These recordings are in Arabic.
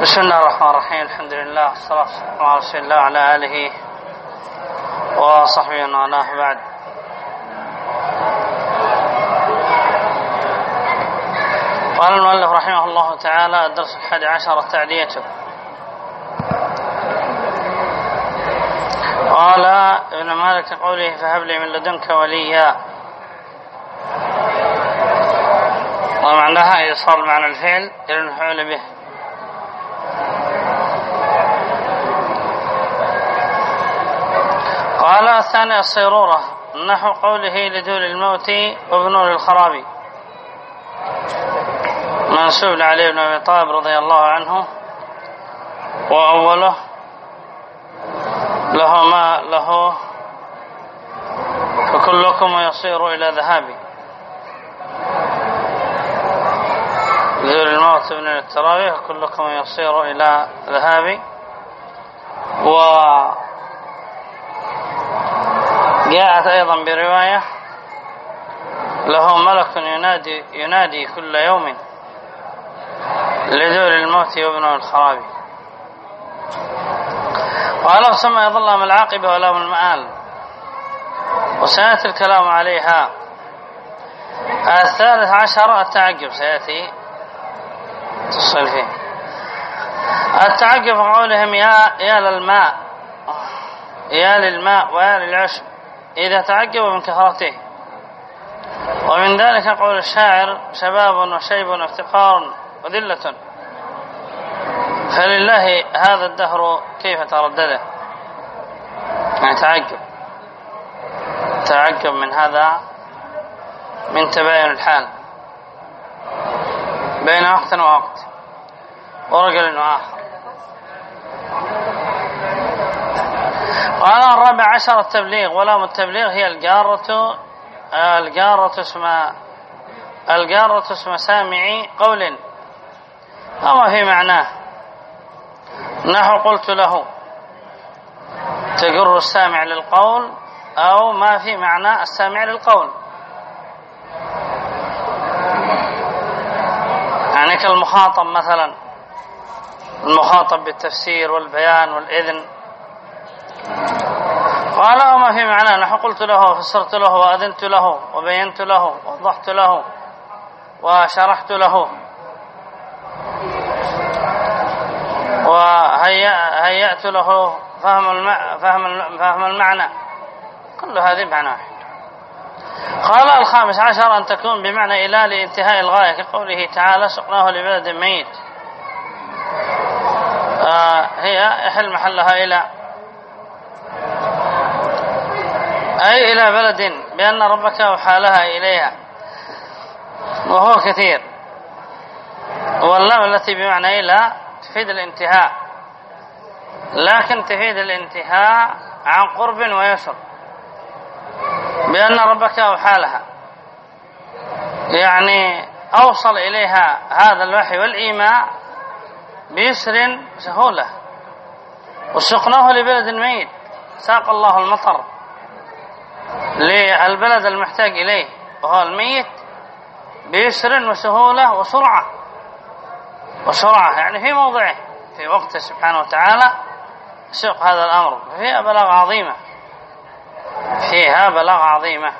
بسم الله الرحمن الرحيم الحمد لله والصلاة والسلام على رسول الله وعلى آله وصحبه ومن بعد قال المؤلف رحمه الله تعالى الدرس الحادي عشر التعدية قال ابن مالك قوله فهب لي من لدنك وليا ومعناها إيصال معنى الفعل المفعول به قال الثاني الصيرورة نحو قوله لدول الموت وبنور الخراب منسوب لعلي بن أبي طالب رضي الله عنه. وأوله له ما له فكلكم يصير إلى ذهابي ذو الموت من التراويح كلكم يصير إلى ذهابي و جاءت أيضا برواية له ملك ينادي, ينادي كل يوم لذول الموت وابن الخراب. وعلى سمى يظل من العاقبة ولا من المآل. وسيأتي الكلام عليها. الثالث عشر التعجب سيأتي. تصل فيه التعجب قولهم يا يا للماء. يا للماء ويا للعشب. إذا تعجب من كثرته. ومن ذلك قول الشاعر شباب وشيب وافتقار وذلة. فلله هذا الدهر كيف تردده؟ يعني تعجب. تعجب من هذا من تباين الحال. بين وقت ووقت. ورجل وآخر. قال الرابع عشر التبليغ ولام التبليغ هي الجارة الجارة اسم الجارة اسم سامع قول. أما في معناه. نحو قلت له. تجر السامع للقول أو ما في معنى السامع للقول. يعني كالمخاطب مثلا المخاطب بالتفسير والبيان والإذن قال وما في معناه نحو قلت له وفسرت له وأذنت له وبينت له ووضحت له وشرحت له وهيأت له فهم. فهم. فهم المعنى كل هذه واحد قال الخامس عشر أن تكون بمعنى إلى لانتهاء الغاية كقوله تعالى سقناه لبلد ميت. آه هي يحل محلها إلى أي إلى بلد بأن ربك وحالها إليها. وهو كثير. واللام التي بمعنى إلى تفيد الانتهاء. لكن تفيد الانتهاء عن قرب ويسر. بأن ربك وحالها يعني أوصل إليها هذا الوحي والإيماء بيسر سهولة. وسقناه لبلد ميت. ساق الله المطر للبلد المحتاج إليه. وهو الميت بيسر وسهولة وسرعة. وسرعة يعني في موضعه. في وقته سبحانه وتعالى سوق هذا الأمر. فيها بلاغ عظيمة. فيها بلاغ عظيمة.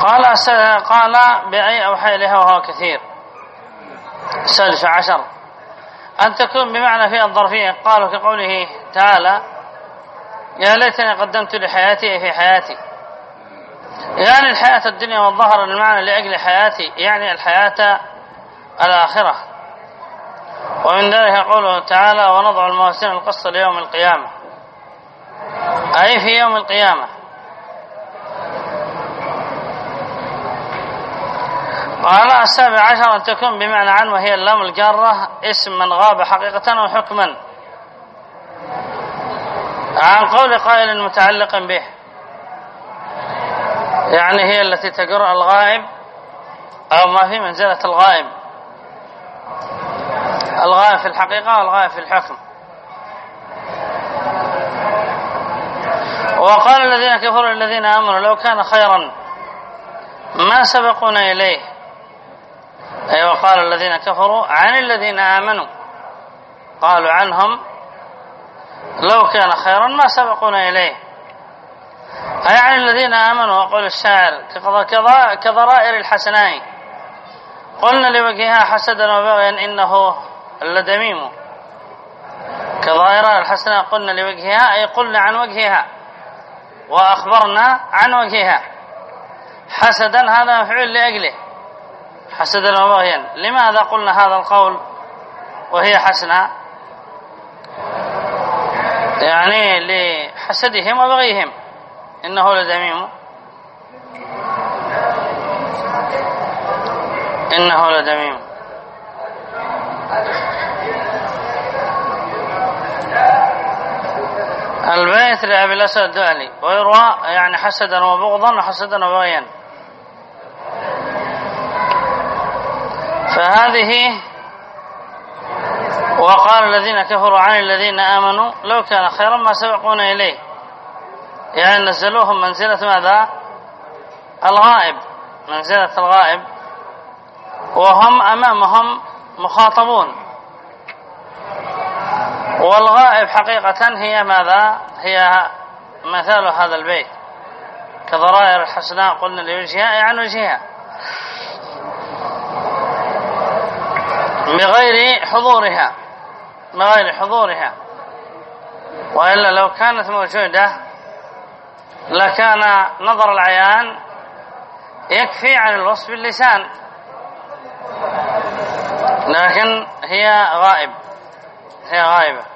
قال قال بأي أوحي لها وهو كثير. السادس عشر. أن تكون بمعنى فيها الظرفية قالوا كقوله تعالى يا ليتني قدمت لحياتي في حياتي. يعني الحياة الدنيا والظهر المعنى لأجل حياتي يعني الحياة الآخرة. ومن ذلك قوله تعالى ونضع المواسين القصة ليوم القيامة. أي في يوم القيامة؟ قال السابع عشر أن تكون بمعنى عن وهي اللام الجارة اسم من غاب حقيقة أو حكما. عن قول قائل متعلق به. يعني هي التي تقر الغائب أو ما في منزلة الغائب. الغائب في الحقيقة والغائب في الحكم. وقال الذين كفروا للذين آمنوا لو كان خيرا ما سبقونا إليه. أي وقال الذين كفروا عن الذين آمنوا. قالوا عنهم لو كان خيرا ما سبقونا إليه. أي عن الذين آمنوا وقول الشاعر كضرائر الحسناء قلنا لوجهها حسدا وبغيا إنه لدميم. كظاهرة الحسناء قلنا لوجهها أي قلنا عن وجهها. وأخبرنا عن وجهها. حسدا هذا مفعول لأجله. حسدا وبغيا لماذا قلنا هذا القول وهي حسنة؟ يعني لحسدهم وبغيهم. إنه لدميم إنه لدميم البيت لأبي الأسود الدؤلي ويروى يعني حسدا وبغضا وحسدا وبغيا. فهذه وقال الذين كفروا عن الذين آمنوا لو كان خيرا ما سبقونا إليه. يعني نزلوهم منزلة ماذا؟ الغائب. منزلة الغائب. وهم أمامهم مخاطبون. والغائب حقيقة هي ماذا؟ هي مثال هذا البيت. كضرائر الحسناء قلنا لوجهها عن وجهها. بغير حضورها. بغير حضورها. وإلا لو كانت موجودة لكان نظر العيان يكفي عن الوصف باللسان. لكن هي غائب. هي غائبة.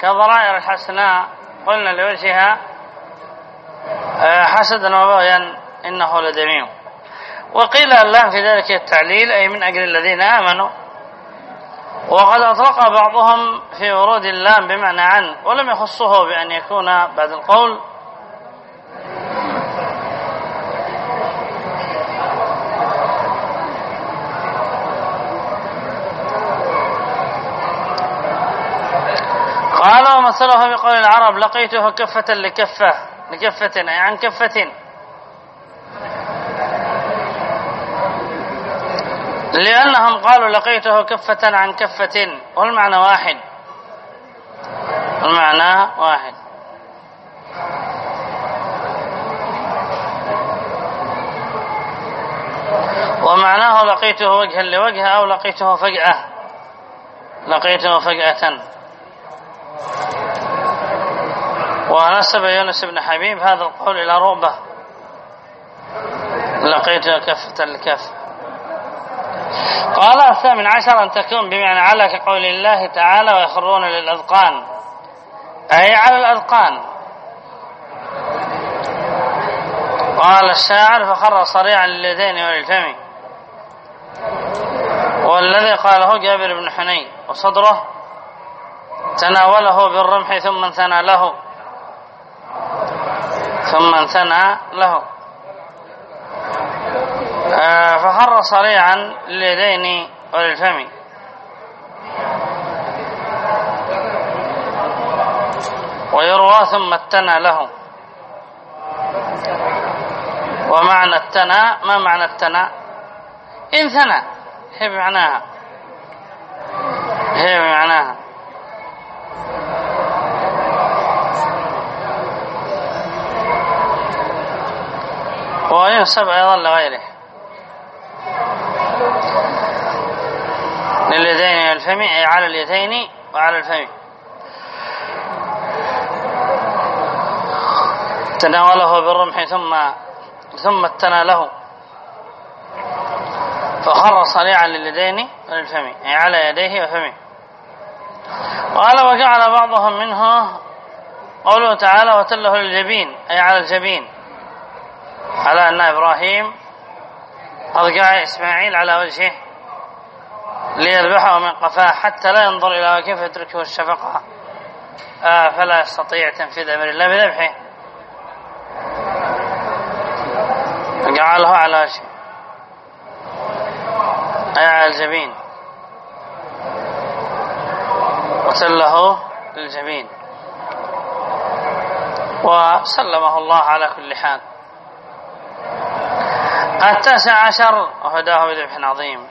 كضرائر الحسناء قلنا لوجهها آه، حسدا وبغيا إنه لدميم وقيل اللام في ذلك التعليل أي من أجل الذين آمنوا. وقد أطلق بعضهم في ورود اللام بمعنى عن ولم يخصه بأن يكون بعد القول. ومثله بقول العرب لقيته كفة لكفة لكفة أي عن كفة. لأنهم قالوا لقيته كفة عن كفة. والمعنى واحد. المعنى واحد. ومعناه لقيته وجها لوجه أو لقيته فجأة. لقيته فجأة. ونسب يونس بن حبيب هذا القول إلى رغبة لقيته كفة الكف. قال الثامن عشر أن تكون بمعنى على كقول الله تعالى ويخرون للأذقان. أي على الأذقان. قال الشاعر فخر صريعا لليدين وللفم والذي قاله جابر بن حنين وصدره تناوله بالرمح ثم انثنى له. ثم انثنى له. آه، فخر صريعا لليدين وللفم ويروى ثم التنى له. ومعنى التنى ما معنى التنى انثنى هي بمعناها. هي بمعناها. وينسب أيضا لغيره. لليدين والفم أي على اليدين وعلى الفم. تناوله بالرمح ثم ثم اتنى له فخر صريعا لليدين وللفم أي على يديه وفمه. قال وجعل بعضهم منه قوله تعالى وتله للجبين أي على الجبين. على أن إبراهيم أرجع إسماعيل على وجهه ليذبحه من قفاه حتى لا ينظر إلى كيف يتركه الشفقة. آه فلا يستطيع تنفيذ أمر الله بذبحه. جعله على وجهه. أي على الجبين. وتله للجبين. وسلمه الله على كل حال. التاسع عشر وهداه بذبح عظيم.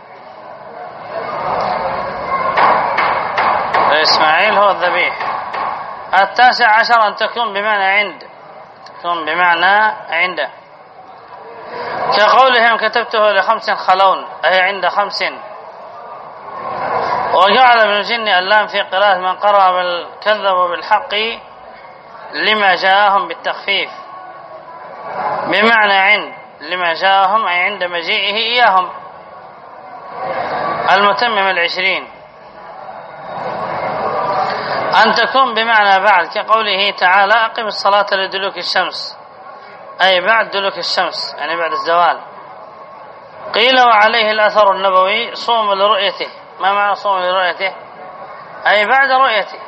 إسماعيل هو الذبيح. التاسع عشر أن تكون بمعنى عند. تكون بمعنى عنده كقولهم كتبته لخمس خلون أي عند خمس. وجعل ابن الجن اللام في قراءة من قرأ بل كذبوا بالحق لما جاءهم بالتخفيف. بمعنى عند. لما جاءهم أي عند مجيئه إياهم. المتمم العشرين. أن تكون بمعنى بعد كقوله تعالى أقم الصلاة لدلوك الشمس. أي بعد دلوك الشمس يعني بعد الزوال. قيل وعليه الأثر النبوي صوم لرؤيته. ما معنى صوم لرؤيته؟ أي بعد رؤيته.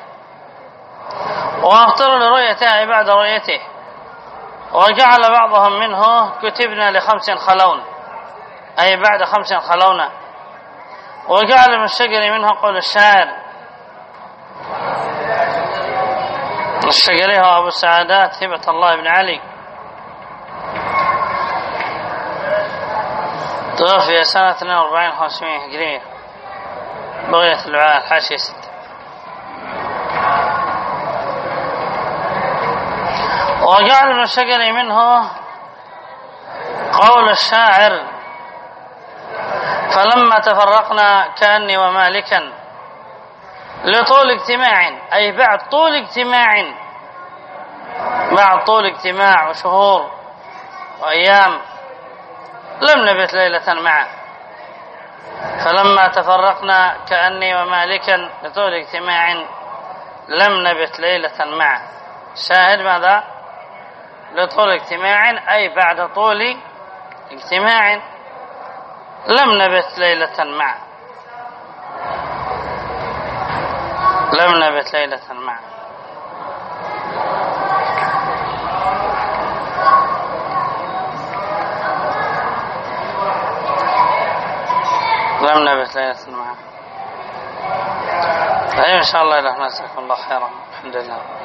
وأفطر لرؤيته أي بعد رؤيته. وجعل بعضهم منه كتبنا لخمس خلون أي بعد خمس خلون وجعل من الشجر منه قول الشاعر الشجري هو أبو السعادات هبة الله بن علي. توفي سنة 42 500 هجرية بغية العال حاشية وجعل ابن الشجري منه قول الشاعر فلما تفرقنا كأني ومالكا لطول اجتماع أي بعد طول اجتماع بعد طول اجتماع وشهور وأيام لم نبت ليلة معه. فلما تفرقنا كأني ومالكا لطول اجتماع لم نبت ليلة معه. شاهد ماذا؟ لطول اجتماع أي بعد طول اجتماع لم نبت ليلة معه. لم نبت ليلة معه. لم نبت ليلة معه. طيب إن شاء الله إلى هنا الله خيرا. الحمد لله.